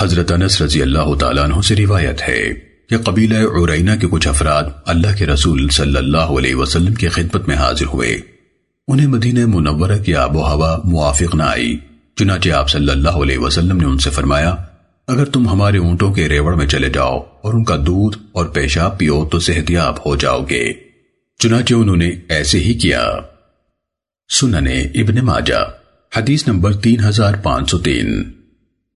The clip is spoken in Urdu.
حضرت انس رضی اللہ تعالیٰ عنہ سے روایت ہے کہ قبیلہ عرینہ کے کچھ افراد اللہ کے رسول صلی اللہ علیہ وسلم کی خدمت میں حاضر ہوئے۔ انہیں مدینہ منورہ کی آب و ہوا موافق نہ آئی۔ چنانچہ آپ صلی اللہ علیہ وسلم نے ان سے فرمایا، اگر تم ہمارے اونٹوں کے ریوڑ میں چلے جاؤ اور ان کا دودھ اور پیشاب پیو تو صحتیاب ہو جاؤ گے۔ چنانچہ انہوں نے ایسے ہی کیا۔ سننے ابن ماجہ، حدیث نمبر تین ہزار پانچ سو تین۔